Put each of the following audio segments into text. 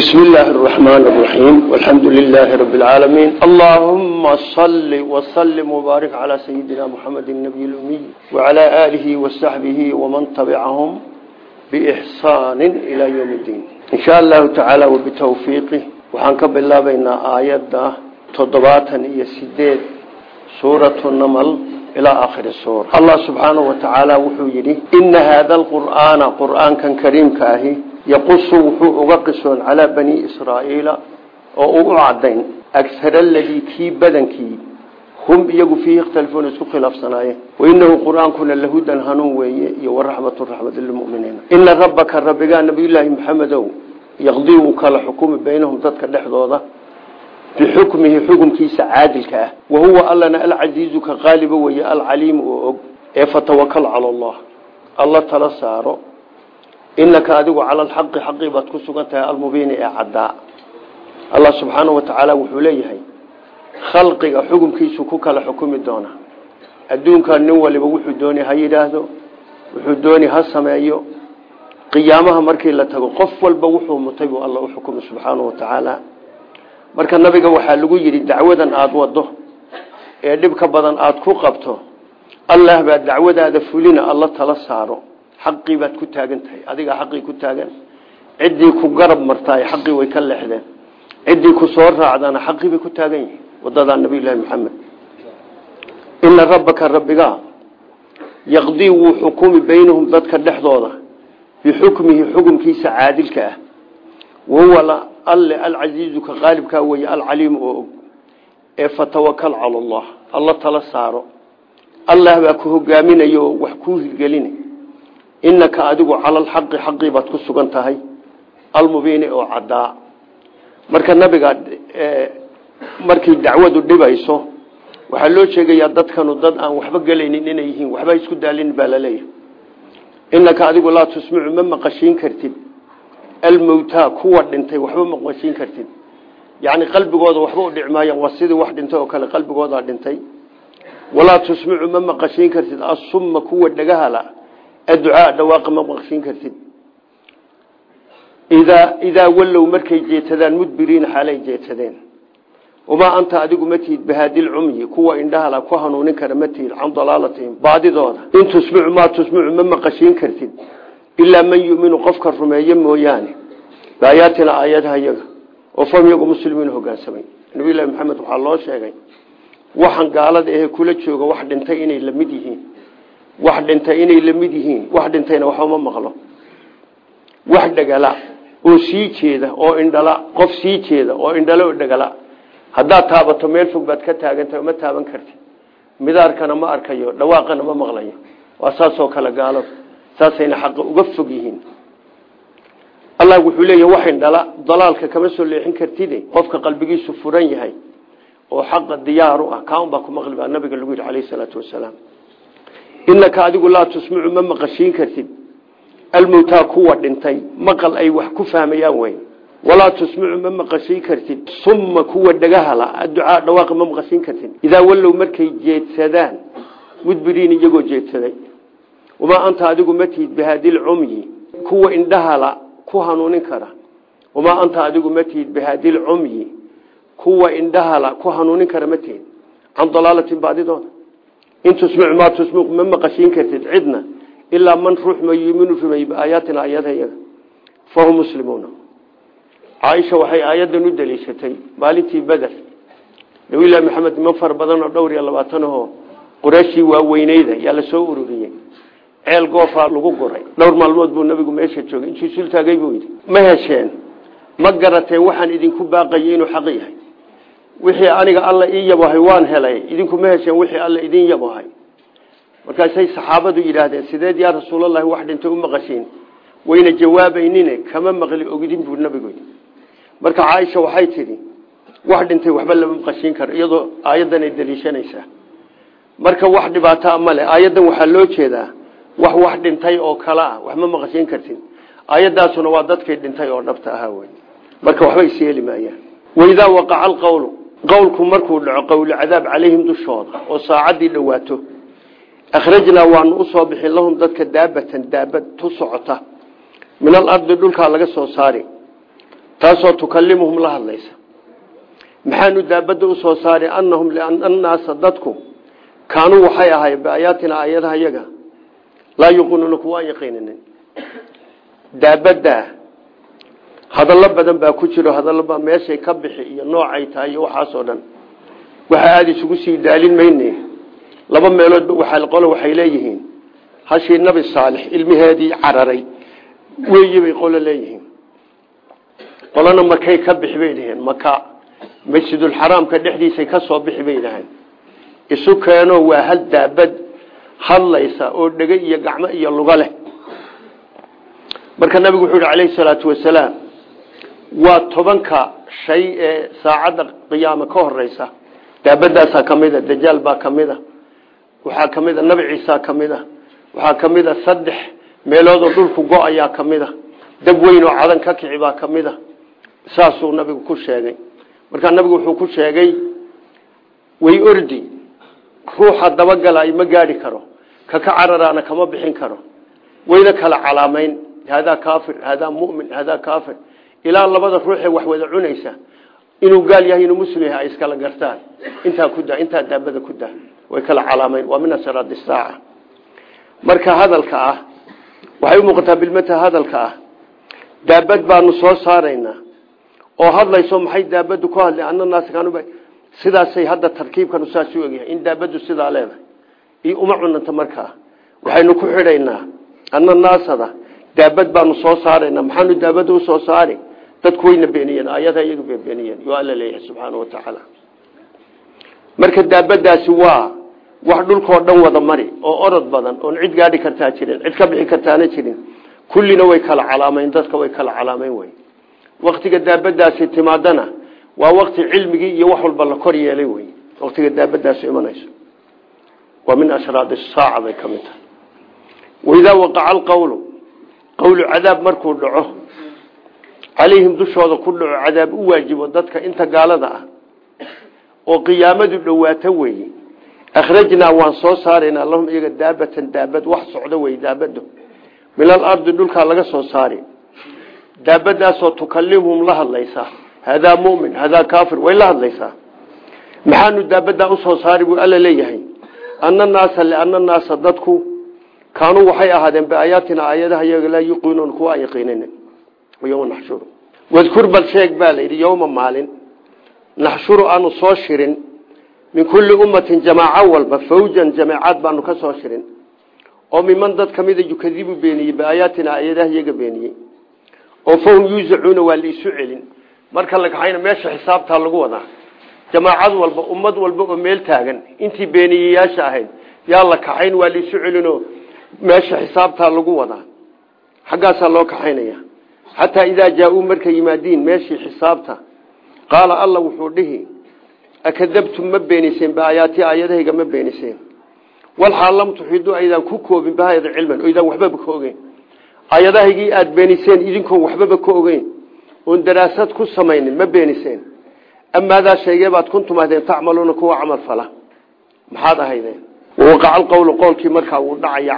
بسم الله الرحمن الرحيم والحمد لله رب العالمين اللهم صل وسلم وبارك على سيدنا محمد النبي الأمي وعلى آله وصحبه ومن تبعهم بإحسان إلى يوم الدين إن شاء الله تعالى وبتوفيقه وحنكب الله بين آيات تضباطا يسديد سورة النمل إلى آخر السورة الله سبحانه وتعالى وحيري إن هذا القرآن قرآن كان كريم كاهي yaqusu wuxuu uga qisoon calaa bani israa'iila oo u cadayn agar aladii kii badankii hum iyagu fiihi ikhtalifuuna isku khilaafsanaayeen. Wainahu qur'aankuna lahudan hanuun weeye iyo waraxmatu raxmat lilmuminiina ina rabbaka rabbigaa nabiyulaahi maxamedow yaqdii wuu kala xukumi baynahum dadka dhexdooda bixukmihi xukumkiisa caadilka ah. Wahuwa allana alcasiizu ka qaaliba weeye alcaliimu oo og ee fatawakal cala allah. Alla tala saaro inaka adigu cala alxaqi xaqii baad ku sugan tahay almubiini ee caddaa. Allah subxaanahu wa tacaala wuxuu leeyahay khalqiga xukumkiisu ku kala xukumi doonaa adduunka nin waliba wuxuu dooni ha yidhaahdo wuxuu dooni ha sameeyo. Qiyaamaha markii la tago qof walba wuxuu mutay buu alla u xukumi wa tacaala. Marka nabiga waxaa lagu yidhi dacwadan aada wado ee dhibka badan aada ku qabto allah baa dacwadaada fulina alla tala saaro xaqii baad ku taagan tahay adigaa xaqii ku taagan. Ciddii ku garab martaay xaqii way ka leexdeen. Ciddii ku soo raacdana xaqii ku taagan yihiin. Wadadaa nabiyullaahi maxamed ina rabbaka rabbigaa yaqdii wuu xukumi baynahum dadka dhexdooda bixukmihi xukumkiisa caadilka ah. Wahuwa alle alcasiizu ka qaalibkaa weye alcaliimu oo og. Ee fatawakal cala allah. Alla tala saaro. Allah baa ku hogaaminaya oo wax kuu hirgelinay inaka adigu cala alxaqi xaqii baad ku sugan tahay almubiini oo caddaa. Marka nabiga markay dacwadu dhibayso waxaa loo sheegayaa dadkanu dad aan waxba gelaynin inay yihiin waxba isku daalin baa la leeyahay adigu laa tusmicu ma maqashiin kartid. Almowtaa kuwa dhintay waxba maqashiin kartid. Yacni qalbigooda waxba u dhicmaayaan waa sidii wax dhintay oo kale qalbigoodaa dhintay. Walaa tusmicu ma maqashiin kartid. Assumma kuwa dhagahala adducaa dhawaaqa ma maqshin kartid. Idaa idaa wallow markay jeetadaan mudbiriina xaalay jeetadeen. Wamaa anta adigu ma tihid bahaadilcumyi kuwa indhahala ku hanuunin kara ma tihid can dalaalatihim baadidooda. In tusmicu maa tusmicu ma maqashiin kartid. Ilaa man yuminu qofka rumeeye mooyaane. Baayaatina aayadaha yaga. Oo fam yagu muslimiin hogaansamay. Nabiylahi maxamed waxaa loo sheegay waxaan gaalada ahe kula jooga wax dhintay inay la mid yihiin wax dhintay inay la mid yihiin wax dhintayna waxba ma maqlo. Wax dhagala oo sii jeeda oo indhala qof sii jeeda oo indhala oo dhagala. Haddaad taabato meel fog baad ka taagantahay ma taaban karti midaarkana ma arkayo dhawaaqana ma maqlayo. Waa saasoo kale gaalo saasayna xaqa uga fog yihiin. Allah wuxuu leeyahy wax indhala dalaalka kama soo leexin kartide qofka qalbigiisu furan yahay oo xaqa diyaaru ah. Kaa un baa ku maqli nabiga lagu yidhi inaka adigu laa tusmicu ma maqashiin kartid. Almowtaa kuwa dhintay maqal ay wax ku fahmayaan wey walaa tusmicu ma maqashiin kartid. Summa kuwa dhagahala adducaa dhawaaqa ma maqashiin kartid. Idaa wallow markay jeedsadaan mudbiriin iyagoo jeedsaday. Wamaa anta adigu ma tihid bihaadilcumyi kuwa indhahala ku hanuunin kara. Wamaa anta adigu ma tihid bihaadilcumyi kuwa indhahala ku hanuunin kara ma tihid can dalaalatin baadidooda in tusmicu maa tusmic ma maqashiin kartid cidna ilaa man ruux ma yuminu rumey biaayaatina aayadayaga fahum muslimuuna. Caaisha waxay aayadan u daliishatay maalintii beder nabilahi maxamed niman fara badan oo dhowr iyo labaatan ahoo qurashii waaweyneyda yaa la soo ururiyey. Ceel goofaa lagu guray. Dhowr maalmood buu nabigu meesha joogay. Intuu sultaagay buu yidhi ma hesheen ma garateen waxaan idinku baaqayay inuu xaq yahay wixii aniga alla ii yabohay waan helay idinku ma hesheen wixii alla idin yabohay markaasay saxaabadu yidhaahdeen sideed yaa rasuulalahi wax dhintay u maqashiin wayna jawaabaynine kama maqli ogidin buu nabigu marka caaisha waxay tidhi wax dhintay waxba lama maqashiin karo iyadoo aayaddan ay daliishanaysaa marka wax dhibaataa male aayaddan waxaa loo jeedaa wax wax dhintay oo kale ah wax ma maqashiin kartin. Aayaddaasuna waa dadkay dhintay oo dhabta ahaa wey marka waxba is yeeli maayaan. Waidaa waqaca alqawlu qowlku markuu dhaco qowlu cadaab calayhim dushooda oo saacaddii dhowaato akhrajnaa waanu u soo bixin lahum dadka daabatan daabad tu socota. Min alardi dhulkaa laga soo saari taasoo tukalimuhum la hadlaysa. Maxaanu daabadda u soo saari anahum annaasa dadku kaanuu waxay ahay biaayaatina aayadaha yaga laa yuqinuuna kuwa aan yaqiininin daabadda hadallo badan baa ku jiro hadallobaa meeshay ka bixi iyo noocay tahay iyo waxaasoo dhan. Waxa aada isugu sii daalin mayne. Laba meeloodba waxaa qolo waxay leeyihiin hashii nabi saalix ilmiheedii cararay. Weeye bay qolo leeyihiin. Qolona makay ka bixi bay dhaheen maka masjidulxaraamka dhexdiisay ka soo bixi bay isu keeno waa hal daabad hadlaysa oo dhega iyo gacmo iyo luga marka nabigu wuxuu yihi calayhi salaatu wasalaam waa tobanka shay ee saacadda qiyaame ka horeysa daabadaasaa ka mid a dajaal baa ka mid a waxaa ka mid a nabi ciisa ka mid a waxaa ka mid a saddex meeloodoo dhulku go'ayaa ka mid a dab weyn oo cadan ka kici baa ka mid a. Saasuu nabigu ku sheegay. Markaa nabigu wuxuu ku sheegay way ordi ruuxa dabagalay ma gaadhi karo ka ka cararaana kama bixin karo wayna kala calaamayn haadaa kaafir haadaa mumin haadaa kaafir ilaa labada ruuxee wax wada cunaysa inuu gaal yahay inuu muslim yahay ay iskala gartaan. Intaa ku daa intaa daabada ku daa. Way kala calaamayn. Waa min ashraad saaca. Marka hadalka ah waxay u muuqataa bilmata hadalka ah. Daabad baanu soo saaraynaa oo hadlayso maxay daabadu ku hadlay ananaas kaanub sidaasay hadda tarkiibkanu saas u egyahay in daabadu sidaa leedahay. Iyo uma cunanta markaa. Waxaynu ku xidhaynaa ananaasada daabad baanu soo saaraynaa maxaanu daabada u soo saari dadku wayna beeniyeen aayada iyaga bay beeniyeen. Alla leeyahay subxaana wa tacaala marka daabadaasi waa wax dhulkoo dhan wada mari oo orod badan oon cid gaadhi kartaa jirin cid ka bixi kartaana jirin. Kullina way kala calaamayn dadka way kala calaamayn wey waktiga daabadaasi timaadana waa wakti cilmigii iyo wax walba la kor yeelay wey waktiga daabadaasi imanayso. Waa min ashraad saaca bay ka mid tahay. Waidaa waqaca alqawlu qawlu cadaab markuu dhaco calayhim dushooda ku dhaco cadaab u waajibo dadka inta gaalada ah oo qiyaamadu dhowaato weeye. Akhrajnaa waan soo saaraynaa lahum iyaga daabatan daabad wax socdo wey daabado min alardi dhulkaa laga soo saari. Daabadaasoo tukalimhum la hadlaysaa hadaa mumin hadaa kaafir way la hadlaysaa maxaanu daabadaa u soo saari buu alla leeyahay. Ana naasa liana naasa dadku kaanuu waxay ahaadeen biaayaatina aayadaha iyaga laa yuqiinuun kuwa aan yaqiinin yoma naxshuru. Wadkur bal sheeg baa layidhi yowma maalin naxshuru aanu soo shirin min kulli ummatin jamaaco walba fawjan jameecad baanu ka soo shirin oo miman dad ka mida yukadibu beeniyey biaayaatina aayadaha iyaga beeniyey oo fahum yuusacuuna waa laisu celin. Marka la kaxayna meesha xisaabtaa lagu wadaa. Jamaacad walba ummad walba oo meel taagan intii beeniyeyaasha ahayd yaa la kaxayn waa laisu celinoo meesha xisaabtaa lagu wadaa. Xaggaasaa loo xataa idaa jaa-uu markay yimaadiin meeshii xisaabta. Qaala alla wuxuu dhihi akadabtum ma beeniseen biaayaati aayadahayga ma beeniseen. Walxaal lam tuxiduu aydaan ku koobin bahayada cilman oydaan waxbaba ka ogeyn. Aayadahaygii aada beeniseen idinkoon waxbaba ka ogeyn. Oon daraasad ku samaynin ma beeniseen. Amaadaa sheegeebaad kuntum ahdeen tacmaluuna kuwa camal fala. Maxaad ahaydeen? Wawaqaca alqowlu qowlkii markaa wuu dhacaya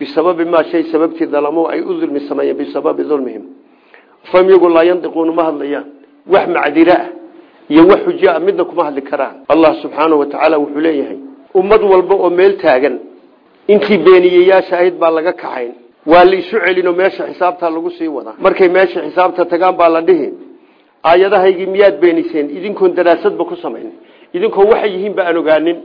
bisababi maa shay sababtii dalamuu ay u dulmi sameeyeen bisababi dulmihim fahum iyagu laa yandiquuna ma hadlayaan wax macdira ah iyo wax xujo ah midna kuma hadli karaan allah subxaanahu wa tacaala wuxuu leeyahay ummad walba oo meel taagan intii beeniyeyaasha ahayd baa laga kaxayn waa la isu celinoo meesha xisaabtaa lagu sii wadaa markay meesha xisaabta tagaan baa la dhihi aayadahaygii miyaad beeniseen idinkoon daraasadba ku samayn idinkoo waxay yihiinba aan ogaanin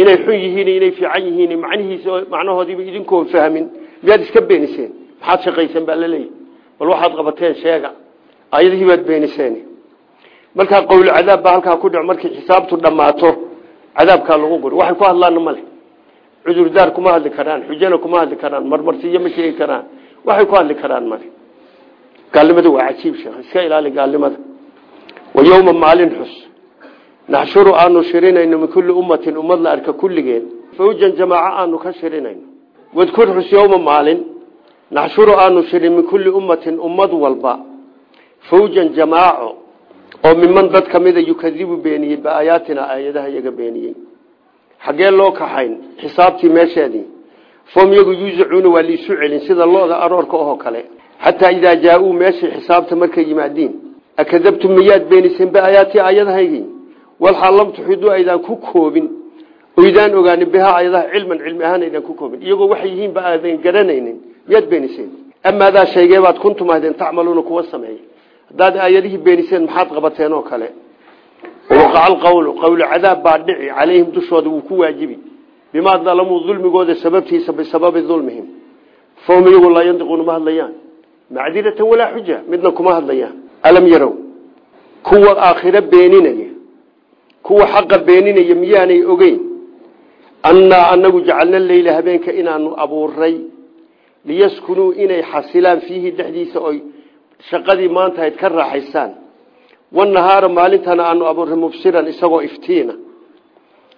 inay xun yihiin inay fiican yihiin macnihiisa macnahoodiiba idinkoon fahmin. Miyaad iska beeniseen? Maxaad shaqayseen baa la leeyahy bal waxaad qabateen sheega. Aayadihii baad beeniseen. Markaa qowlu cadaab baa halkaa ku dhic markay xisaabtu dhammaato. Cadaabkaa lagu guri. Waxay ku hadlaana male. Cudurdaar kuma hadli karaan xujana kuma hadli karaan marmarsiyo ma sheegi karaan. Waxay ku hadli karaan male. Gaalnimada waa cajiib sheekh. Iska ilaali gaalnimada. Wa yowma maalin xus naxshuru aanu shirinayno min kulli ummatin ummad la arka kulligeen fawjan jamaaco aanu ka shirinayno wadkur xus yowma maalin naxshuru aanu shirin min kulli ummatin ummad walba fawjan jamaaco oo miman dad ka mida yukadibu beeniyey biaayaatina aayadaha iyaga beeniyey xaggee loo kaxayn xisaabtii meesheedii fom iyagu yuusacuuna waa liisu celin sida looda aroorka oo kale xataa idaa jaa-uu meeshii xisaabta markay yimaadiin akadabtum miyaad beeniseen biaayaatii aayadahaygii walxaal lam tuxiduu aydaan ku koobin oydaan ogaanin bihaa aayadaha cilman cilmi ahaan aydaan ku koobin. Iyagoo waxay yihiinba aadan garanaynin miyaad beeniseen? Amaadaa shaygeebaad kuntum ahdeen tacmaluuna kuwa sameeya haddaad aayadihii beeniseen maxaad qabateen oo kale? Waqaca alqawlu qawlu cadaab baa dhici calayhim dushooda wuu ku waajibi. Bimaa dalamuu dulmigooda sababtiisa bisababi dulmihim. Fahum iyagu laa yandiquuna ma hadlayaan. Macdiratan walaa xuja midna kuma hadlayaan. Alam yarow kuwa aakhiro beeninaya kuwa xaqa beeninaya miyaanay ogeyn. Annaa anagu jacalna leyla habeenka inaanu abuuray liyaskunuu inay xasilaan fiihi dhexdiisa oy shaqadii maanta ayd ka raaxaysaan. Wanahaara maalintana aanu abuuray mubsiran isagoo iftiina.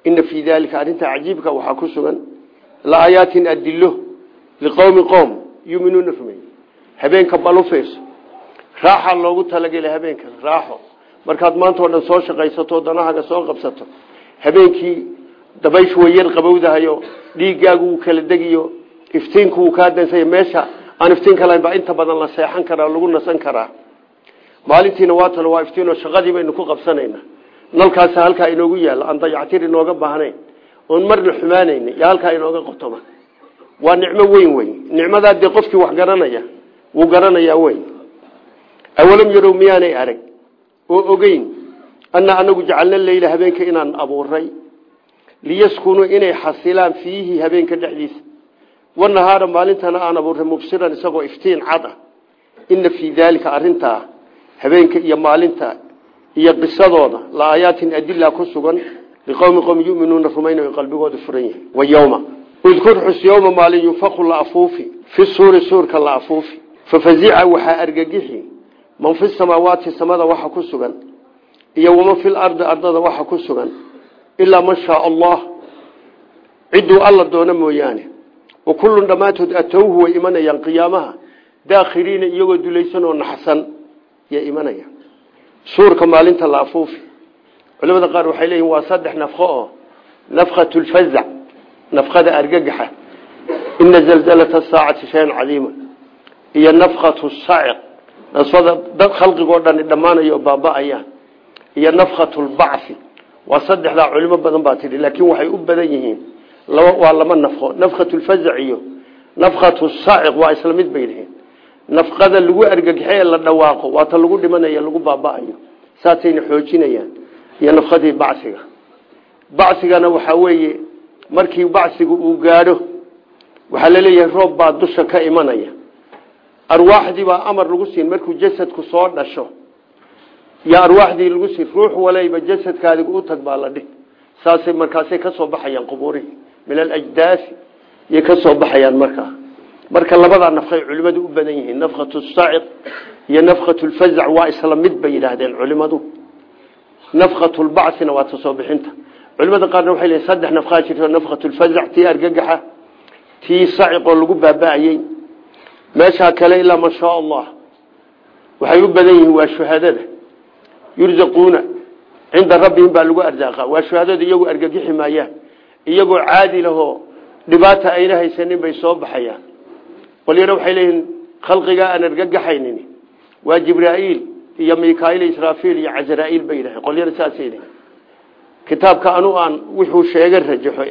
Ina fii daalika arrintaa cajiibka waxaa ku sugan laayaatin adilo liqowmi qowm yuminuuna rumey habeenka balufeyso raaxa loogu talagelay habeenka raaxo markaad maanta o dhan soo shaqaysato danahaaga soo qabsato habeenkii dabayshu way yar qabowdahayo dhiiggaagu wuu kala degiyo iftiinku wuu kaa dansay meesha aan iftiinka lahayn baa inta badan la seexan karaa lagu nasan karaa. Maalintiina waatan waa iftiinoo shaqadii baynu ku qabsanayna. Nalkaas halkaa inoogu yaalla aan dayactir inooga baahnayn oon marna xumaanayna iyo halkaa inooga qotoma. Waa nicmo weyn wey nicmadaa dee qofkii wax garanaya wuu garanayaa weyn. Awalam yarow miyaanay arag oo ogeyn anna anagu jacalna leyla habeenka inaan abuuray liyaskunuu inay xasilaan fiihi habeenka dhexdiisa. Wanahaara maalintana aan abuuray mubsiran isagoo iftiin cad ah. Ina fii daalika arintaa habeenka iyo maalinta iyo qisadooda la aayaatin adila ku sugan liqowmi qowm yuminuuna rumaynayo qalbigooda furan yahay. Wayowma udkur xus yowma maalin yunfaku la afuufi. Fi suuri suurka la afuufi. Fafazica waxaa argagixi man fi samaawaati samada waxa ku sugan iyo waman fi lardi ardada waxa ku sugan ilaa man shaa allah. Ciduu alla doono mooyaane. Wa kullun dhammaantood atowhu way imanayaan qiyaamaha daakhiriina iyagoo dulaysan oo naxsan yay imanayaan. Suurka maalinta la afuufi. Culamada qaar waxay leeyihiin waa saddex nafqo oo nafkatu lfazac nafqada argagaxa. Ina zalzalata saacati shayan cadiima iyo nafkatu saciq nasfada dad khalqigoo dhani dhammaanayo oo baaba-ayaan iyo nafkatu lbacfi waa saddexdaa culimo badan baa tidhi laakiin waxay u badan yihiin. Waa laba nafqo. Nafkatu lfazac iyo nafkatu saciq waa isla mid bay yihiin. Nafqada lagu argagaxe ee la dhawaaqo waa ta lagu dhimanayo lagu baaba-ayo. Saasayna xoojinayaan. Iyo nafkadii bacsiga. Bacsigana waxaa weeye markii bacsigu uu gaadho waxaa la leeyahay roob baa dusha ka imanaya arwaaxdii baa amar lagu siin markuu jasadku soo dhasho. Iyo arwaaxdii lagu siin ruux walayba jasadkaadigu u tag baa la dhih saasay markaasay ka soo baxayaan qubuurihii min alajdaasi yay ka soo baxayaan markaa marka labadaa nafkay culimadu u badan yihiin nafkatu saciq iyo nafkatu lfazac waa isla mid culimadu nafkatu lbacina waa bixinta. Culimada qaarna waxay leeyiin saddex nafkaa jirto nafkatu lfazac tii argagaxa tii saciqoo lagu baaba-ayey meeshaa kale ilaa man shaa allah waxay u badan yihiin waa shuhadada. Yurzaquuna cinda rabbihim baa lagu arsaaqa waa shuhadada iyagu argagixi maayaan. Iyagoo caadi lahoo dhibaata ayna haysanin bay soo baxayaan. Qolyana waxay leeyihiin khalqigaa aan argagaxaynin. Waa jibraa'iil iyo mikail israafiil iyo casraa'iil bay yidhaaheen qolyana saasay yidhahen kitaabka anu aan wuxuu sheega rajaxo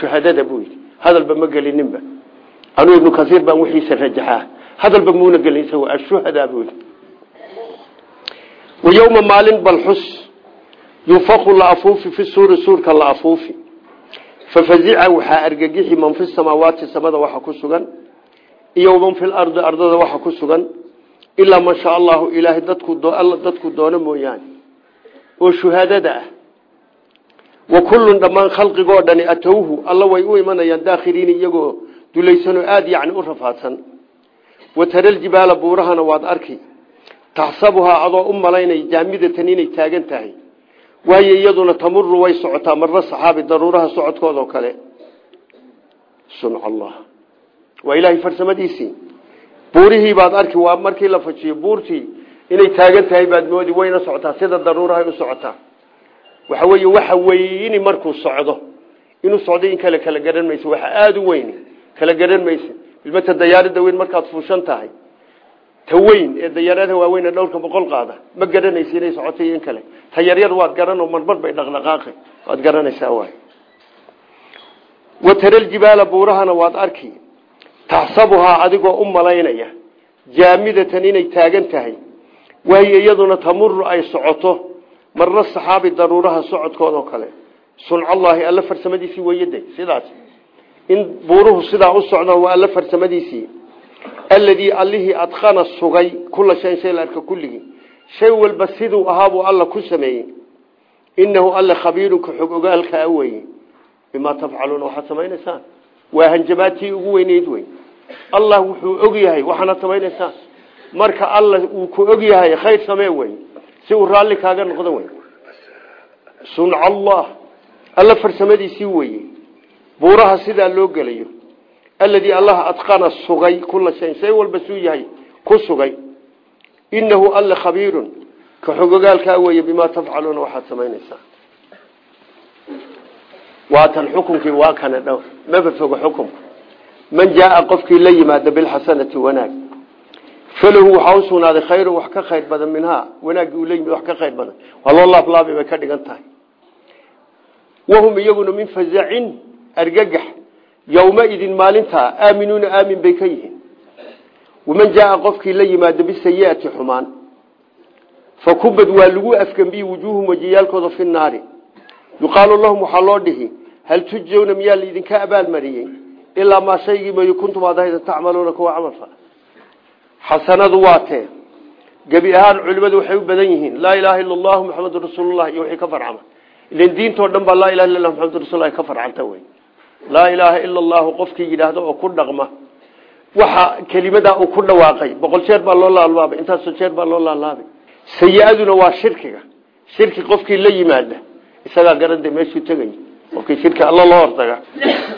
shuhadada buu hadalba ma gelininba anuu ibnu kasiir baan wixiisa rajaxaa hadalba muuna gelin isago ashuhadaa buu yidhi. Wayowma maalin balxus yunfaku la afuufi fi suuri suurka la afuufi fafazica waxaa argagixi man fi samaawaati samada waxa ku sugan iyo man fi lardi ardada waxa ku sugan ilaa man shaa allahu ilaahay dadku doono mooyaane. Oo shuhaadada ah. Wa kullun dhammaan khalqigoo dhani atowhu alla way u imanayaan daakhiriin iyagoo dulaysanoo aada yacni u rafaadsan. Wa taraljibaala buurahana waad arki. Taxsabuhaa adoo u malaynay jaamidatan inay taagan tahay. Waayo iyaduna tamuru way socotaa marna saxaabi daruuraha socodkoodao kale. Sunc allah. Waa ilaahay farsamadiisii buurihii baad arki waa markii la fajiyo buurtii inay taagan tahay baad moodi wayna socotaa sida daruurahay u socotaa. Waxa weeye waxa weyni markuu socdo inuu socdo in kale kala garan maysa waxa aada u weyn kala garan maysa. Ilmata dayaarada weyn markaad fuushan tahay. Ta weyn ee dayaaradaha waaweyn ee dhowrka boqol qaada. Ma garanaysa inay socotay in kale. Ta yaryar waad garan oo marmar bay dhaqdhaqaaqi waad garanaysaa waay. Wataraljibaala buurahana waad arki. Taxsabuhaa adigoo u malaynaya. Jaamidatan inay taagan tahay. Wahiy iyaduna tamuru ay socoto. Marna saxaabi daruuraha socodkoodao kale. Suncallaahi alla farsamadiisii weyade sidaas in buuruhu sidaa u socdaan waa alla farsamadiisii. Alladii allihii adqana sugay kula shayn shay la arka kulligii. Shay walba siduu ahaabuu alla ku sameeyey. Inahu alla khabiirunka xog ogaalkaa weye bimaa tafcaluuna waxaad samaynaysaan? Waa hanjamaatii ugu weyneyd wey allah wuxuu og yahay waxaanaad samaynaysaan? Marka alla uu ku og yahay khayr samee wey si uu raalli kaaga noqdo wey sunca allah alla farsamadiisii weye buuraha sidaa loo gelayo. Alladii allaha adqana sugay kula shayn shay walba suu yahay ku sugay. Inahu alla khabiirun ka xogogaalkaa weeye bimaa tafcaluuna waxaad samaynaysaa. Waatan xukunkii waa kana dhowr maba fogo xukunka. Man jaaa qofkii la yimaada bilxasanati wanaag. Falahu waxaa khayru wax ka khayr badan minhaa wanaaggii uu la wax ka khayr badan. Waa loo ka dhigan tahay. Wahum iyaguna min fazacin argagax yowmaidin maalintaa aaminuuna aamin bay ka yihiin. Waman jaaa qofkii la yimaada bisayiati xumaan fakubad waa lagu afgembiyi wujuuhum wajiyaalkooda fi naari yuqaalu lahum waxaa loo dhihi hal tujawna miyaa laidinka abaalmariyey? Ilaa maa shaygii may kuntum aad ahayda tacmaluuna kuwa camal fala xasanadu waa tee gebi ahaan culimadu waxay u badan yihiin laa ilaaha illa allahu maxamedun rasuulullah iyo wixii ka farcama. Ilan diintoo dhan baa laa ilaha illa laa ilaaha ila allahu qofkii yidhaahdo oo ku dhaqma waxa kelimadaa uu ku dhawaaqay boqol jeer baa loo laalaabay intaasoo jeer baa loo laalaabay sayi-aduna waa shirkiga. Shirki qofkii la yimaada isagaa garande meeshuu tegay qofkii shirki alla loo hortaga.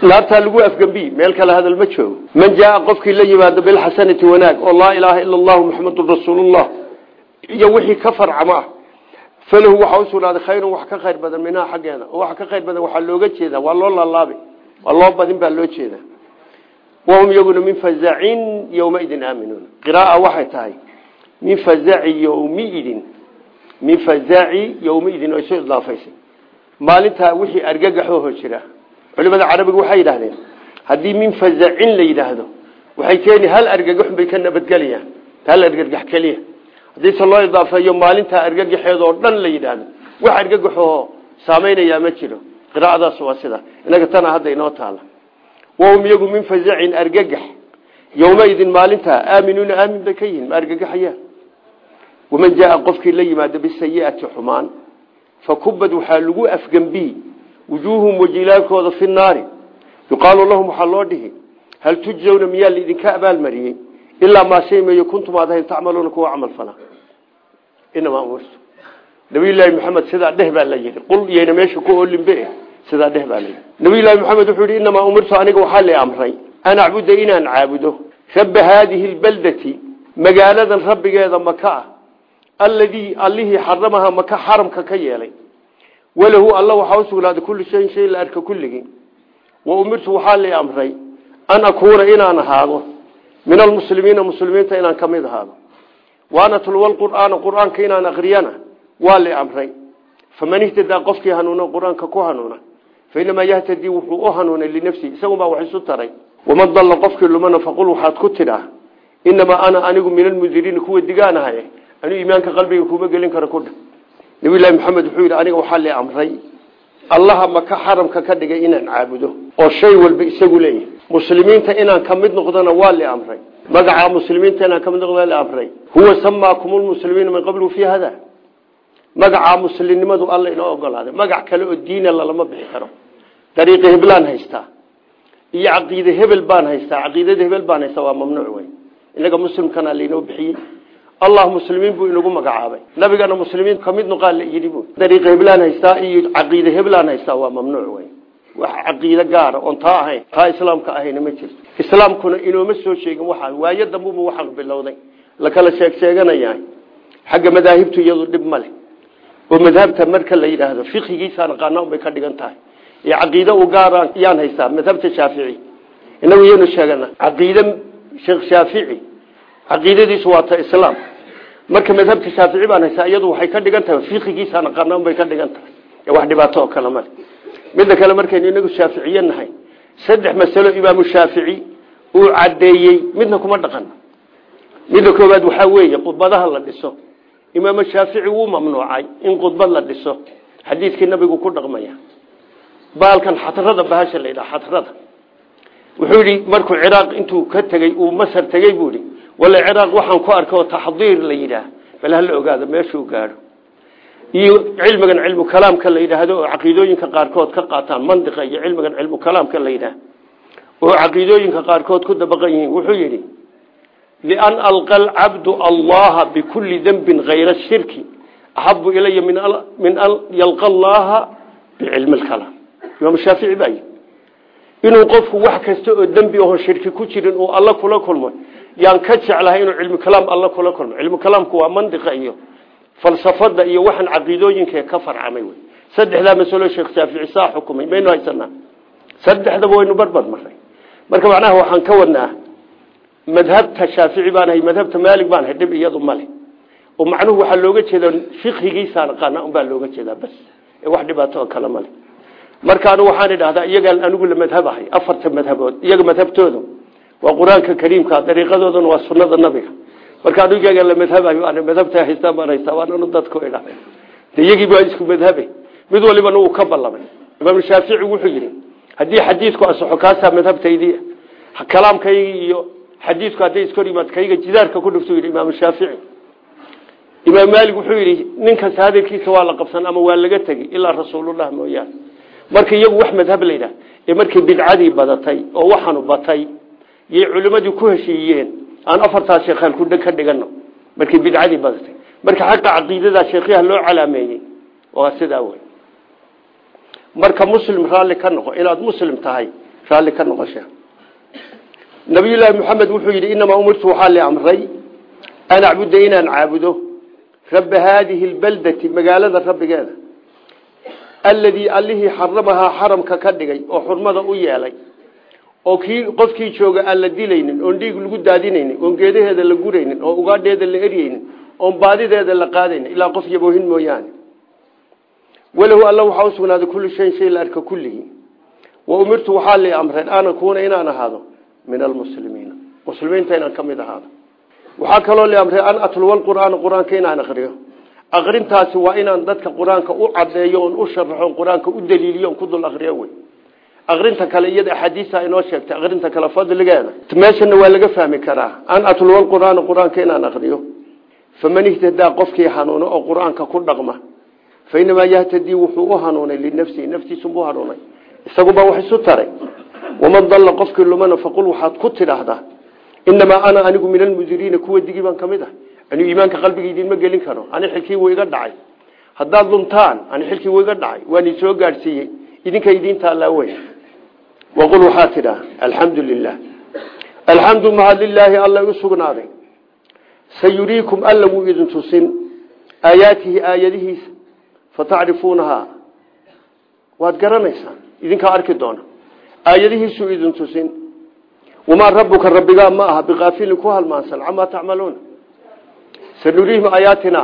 Naartaa lagu afgembiy meel kale hadal ma joogo. Man jaaa qofkii la yimaado bilxasanati wanaag oo laa ilaaha ila allahu maxamedun rasuulullah iyo wixii ka farcama ah falahu waxaa u sugnaaday khayrun wax ka khayr badan minhaa xaggeeda oo wax waa loo badin baa loo jeeda wahum iyaguna min fazacin yowmaidin aaminuuna qiraaa waxay tahay min fazaci yowmiidin min fazaci yowmaidin ay soo idaafaysay maalintaa wixii argagaxooho jira. Culimada carabiga waxay yidhahdeen haddii min fazacin la yidhaahdo waxay keeni hal argagaxun bay ka nabadgelayaan hal argagax keliya. Haddiise loo idaafeeyo maalintaa argagaxeedoo dhan la yidhaahdo wax argagaxoho saamaynayaa ma jiro qiraa'adaas waa sida. Inaga tana hadda inoo taala wahum iyagu min fazacin argagax. Yowmaidin maalintaa aaminuuna aamin bay ka yihiin ma argagaxayaan. Waman jaaa qofkii la yimaado bisayiati xumaan fakubad waxaa lagu afgembiyi wujuuhum wajilaalkooda fi naari. Yuqaalu lahum waxaa loo dhihi hal tujzawna? Miyaa laidinka abaalmariyey? Ilaa maa shay meeyo kuntum aad ahayn kuwa camal fala. Inamaa umirtu nabiyullaahi maxamed sidaa dheh baa la yidhi. Qul iyayna meesha ku olinbe sidaa dheh baa la yidhi. Nabiyullaahi maxamed wuxuu yidhi inamaa umirtu aniga waxaa la amray an acbuda inaan caabudo. Rabba haadihi lbaldati magaaladan rabbigeeda maka ah alladii allihii xaramaha maka xaramka ka yeelay. Walahu alla waxaa u sugnaaday kulli shayin shay la arka kulligii. Wa umirtu waxaa la amray an akuuna inaan ahaado. Min almuslimiina muslimiinta inaan ka mid ahaado. Waana tulwa lqur'aana qur'aanka inaan akriyana waa la amray. Faman ihtadaa qofkii hanuuna qur'aanka ku hanuuna. Fainamaa yahtadii wuxuu u hanuunay linafsihi isagunbaa wax isu taray. Waman dalla qofkii lumana faqul waxaad ku tidhaa inamaa ana anigu min almundiriina kuwa digaanahay anuu iimaanka qalbiga kuma gelin karo kudha nabiyullaahi maxamed wuxuu yidhi aniga waxaa la amray. Allaha maka xaramka ka dhigay inaan caabudo oo shay walba isagu leeyahay. Muslimiinta inaan ka mid noqdona waa la amray. Magaca muslimiinta inaan ka mid noqdo la amray. Huwa samaakum lmuslimiina min qablu fi hada magaca muslimnimadu alla inoo ogolaaday magac kale oo diina lalama bixi karo. Dariiqa heblaan haystaa iyo caqiide hebel baan haystaa caqiidada hebel baan haystaa waa mamnuuc wey inaga muslimkana lainoo bixiyey. Allah muslimiin buu inagu magacaabay. Nabigana muslimiin ka mid noqaa la yidhi bu dariiqa heblaan haystaa iyo caqiide heblaan haystaa waa mamnuuc wey wax caqiide gaara oon taa ahayn taa islaamka ahayna ma jirto. Islaamkuna inooma soo sheegin waxaan waayo dambuba waxaanu bilowday. La kala sheeg sheeganayaa xagga madaahibtu iyadu dhib ma oo madhabta marka la yidhaahdo fiqigiisaan aqaana unbay ka dhigan tahay. Iyo caqiide u gaaraan yaan haystaa madhabta shaafici. Inagu yaynu sheegana caqiide sheekh shaafici caqiidadiisu waa ta islaam. Marka madhabta shaafici baan haysaa iyadu waxay ka dhigan tahay fiqigiisaan aqaanaan bay ka dhigan tahay. Wax dhibaato oo kale male. Midda kale markaynu inagu shaaficiye nahay saddex masalo imaamu shaafici uu caddeeyey midna kuma imaamu shaafici wuu mamnuucay in khudbad la dhiso. Xadiidkii nabigu ku dhaqmaya. Baalkan xatrada bahasha la yidhaha xatrada wuxuu yidhi markuu ciraaq intuu ka tegey uu masar tegey buu yidhi. Walla ciraaq waxaan ku arkay oo taxdiir la yidhaah. Bal hala ogaado meeshuu gaadho. Iyo cilmigan cilmu kalaamka la yidhaahdo oo caqiidooyinka qaarkood ka qaataan mandiqa iyo lian alqa alcabdu allaha bikulli dembin hayra shirki axabu ilaya min an yalqa allaha bicilmi lkalaam imaam shaafici yii inuu qofku wax kasta oo dembi oon shirki ku jirin uu alla kula kulmo yaan ka jeclahay inuu cilmu kalaam alla kula kulmo cilmu kalaamku waa mandiqa iyo falsafada iyo waxaan caqiidooyinka ka farcamay wey saddexdaa masalo sheekh shaafici saa xukumay maynu haysanaa saddexdaba waynu barbar marnay marka macnaha waxaan ka wadnaa madhabta shaafici baan ahay madhabta maalig baan ahay dhib iyadu male oo macnuhu waxaa looga jeedaa fiqhigiisaan aqaana unbaa looga jeedaa bas. Ee wax dhibaato kale male marka waxaan idhahdaa iyagaan anigu la madhab ahay afarta madhabood iyaga madhabtoodu waa qur'aanka kariimka dariiqadooduna waa sunada nabiga. Marka anu iyagaan la madhabayo madhabta haystaan baan haystaa waan dadku idha iyagii baa isku madhabe. Mid walibana uu ka ballamay imaam shaafici wuxuu yidhi haddii xadiidku asaxo kaasaa madhabtaydii. Kalaamkaygii iyo xadiidku hadday iskor yimaad kayga jidaarka ku dhuftu yidhi imaam shaafici. Imaam maalik wuxuu yidhi ninkas hadalkiisa waa la qabsan ama waa laga tegi ilaa rasuulullah mooyaane. Marka iyagu wax madhab la yidhaah ee markay bidcadii badatay oo waxaanu batay yay culimmadii ku heshiiyeen aan afartaa sheekhaan ka dhigano markay bidcadii badatay. Marka xaqa caqiidadaa sheekyaha loo calaameeyey waa sidaa wey marka muslim raalli ka noqo inaad muslim tahay raalli ka noqo sheekh nabiyullaahi maxamed wuxuu yidhi inamaa umirtu waxaa li amray an acbuda inaan caabudo rabba haadihi lbaldati magaalada rabbigeeda alladii allihii xaramahaa xaramka ka dhigay oo xurmada u yeelay oo kii qofkii jooga aan la dilaynin oon dhiig lagu daadinaynin oon geedaheeda la guraynin oo ugaadheeda la eryeynin oon baadideeda la qaadaynin ilaa qof yaboohin mooyaane. Walahu alla waxaa usugnaaday kullu shayin shay la arka kulligii wa ahaado min almuslimiina muslimiinta inaan ka mid ahaado waxaa kaloo li amreen an atluwa lqur'aana qur'aanka inaan akriyo akrintaasi waa inaan dadka qur'aanka u cadeeyo oon u sharaxo on qur'aanka u daliiliyo on ku dul akriyo wey akrinta kale iyada axaadiisa inoo sheegtay akrinta kale fadligeeda meeshana waa laga fahmi karaa an atluwa lqur'aana qur'aanka inaan akriyo faman ihtadaa qofkii hanuuno oo qur'aanka ku dhaqma fa inamaa yahtadii wuxuu u hanuunay linafsihi hanuunay isaguba wax isu taray waman dalla qofkii lumana faqul waxaad ku tidhaahdaa inamaa ana anigu min almudiriina kuwa digii baan ka mid ah anuu iimaanka qalbiga idinma gelin karo ani xilkii wa iga dhacay haddaad luntaan ani xilkii wa iga dhacay waan isoo gaadhsiiyey idinka idiinta allaa wey waqul waxaa tidhaa alxamdu lilah alxamdu mahad lilaahi alla u sugnaaday sayuriikum alla wuu idin tusin aayadihiisuu idin tusin. Wamaa rabuka rabbigaa ma aha biqaafilin ku halmaansan camaa tacmaluuna sanuriihim aayaatina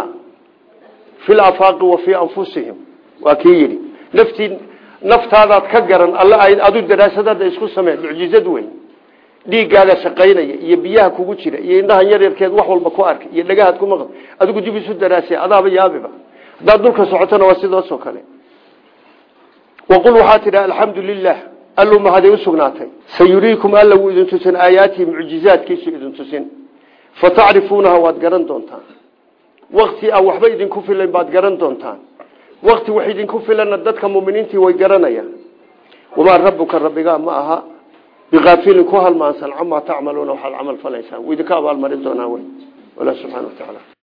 fi lafaaqi wa fii anfusihim. Waa kii yidhi naftii naftaadaad ka garan alla adu daraasadaada isku samee mucjizad weyn. Dhiiggaaga shaqaynaya iyo biyaha kugu jira iyo indhahan yaryarkeed wax walba ku arkay iyo dhagahaad ku maqan. Adigu dib isu daraasay adaaba yaabiba. Haddaad dhulka socotona waa sidaasoo alluu mahaday usugnaatay sayuriikum alla wuu idin tusin aayaatihi mucjizaadkiisu idin tusin. Fatacrifuunaha waad garan doontaan. Wakti aan waxba idinku filan baad garan doontaan. Wakti wax idinku filanna dadka muminiintii way garanayaan. Wamaa rabuka rabbigaa ma aha. Biqaafilin ku halmaansan camaa tacmaluuna waxaad camal falaysaan. Wuu idinka abaalmarin doonaa wa tacaala